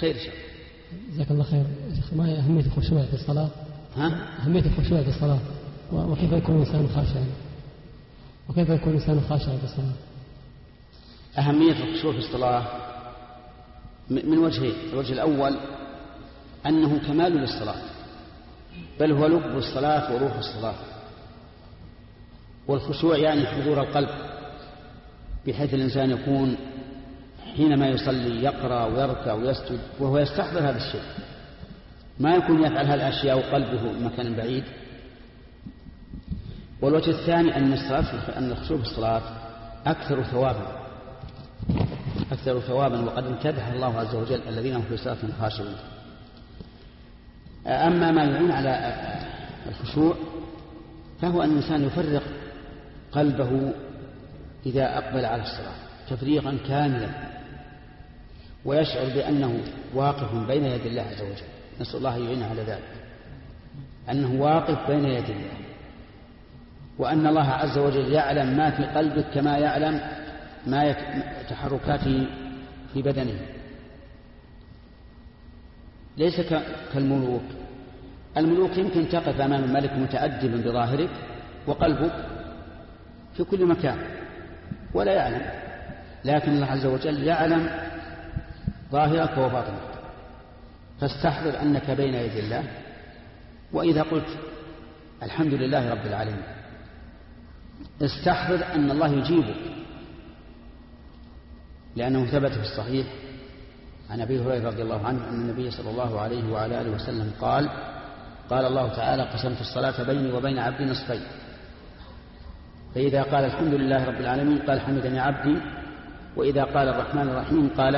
خير شر جزاك الله خير ما هي أهمية الخشوع في الصلاة؟ ها؟ أهمية الخشوع في الصلاة وكيف يكون الإنسان خاشعا؟ وكيف يكون الإنسان خاشعا في الصلاة؟ أهمية الخشوع في الصلاة من وجهين، الوجه الأول أنه كمال للصلاة بل هو لب الصلاة وروح الصلاة والخشوع يعني حضور القلب بحيث الإنسان يكون حينما يصلي يقرأ ويركع ويسجد وهو يستحضر هذا الشيء. ما يكون يفعل هذه الأشياء وقلبه مكان بعيد. والوجه الثاني أن الصلاة أن الخشوع في الصلاة أكثر ثوابا. أكثر ثوابا وقد امتدح الله عز وجل الذين هم في صلاة خاشعون. أما ما يعين على الخشوع فهو أن الإنسان يفرق قلبه إذا أقبل على الصلاة تفريقا كاملا. ويشعر بأنه واقف بين يدي الله عز وجل. نسأل الله يعين على ذلك. أنه واقف بين يدي الله. وأن الله عز وجل يعلم ما في قلبك كما يعلم ما تحركاته في بدنه. ليس كالملوك. الملوك يمكن تقف أمام الملك متأدبا بظاهرك وقلبك في كل مكان ولا يعلم. لكن الله عز وجل يعلم ظاهرك وباطنك فاستحضر أنك بين يدي الله. وإذا قلت الحمد لله رب العالمين استحضر أن الله يجيبك. لأنه ثبت في الصحيح عن أبي هريرة رضي الله عنه أن النبي صلى الله عليه وعلى آله وسلم قال قال الله تعالى قسمت الصلاة بيني وبين عبدي نصفين فإذا قال الحمد لله رب العالمين قال حمدني عبدي وإذا قال الرحمن الرحيم قال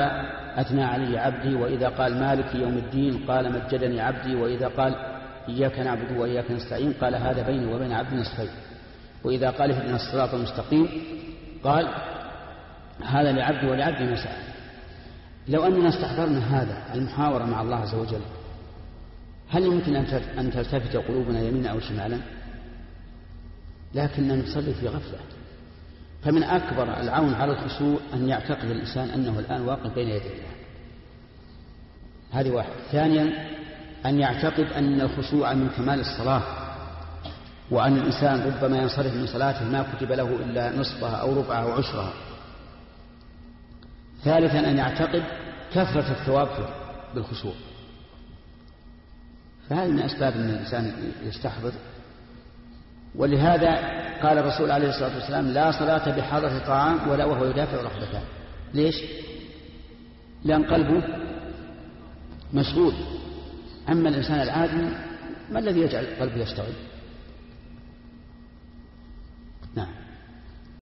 أثنى علي عبدي وإذا قال مالك يوم الدين قال مجدني عبدي وإذا قال إياك نعبد وإياك نستعين قال هذا بيني وبين عبدي نصفين وإذا قال اهدنا الصراط المستقيم قال هذا لعبدي ولعبدي ما لو أننا استحضرنا هذا المحاورة مع الله عز وجل هل يمكن أن تلتفت قلوبنا يمينا أو شمالا؟ لكننا نصلي في غفلة. فمن أكبر العون على الخشوع أن يعتقد الإنسان أنه الآن واقف بين يدي الله. هذه واحد. ثانيا أن يعتقد أن الخشوع من كمال الصلاة وأن الإنسان ربما ينصرف من صلاته ما كتب له إلا نصفها أو ربعها أو عشرها. ثالثا أن يعتقد كثرة الثواب بالخشوع. فهذه من أسباب أن الإنسان يستحضر. ولهذا قال الرسول عليه الصلاة والسلام لا صلاة بحضرة طعام ولا وهو يدافع رغبتان ليش؟ لأن قلبه مشغول أما الإنسان العادي ما الذي يجعل قلبه يشتغل؟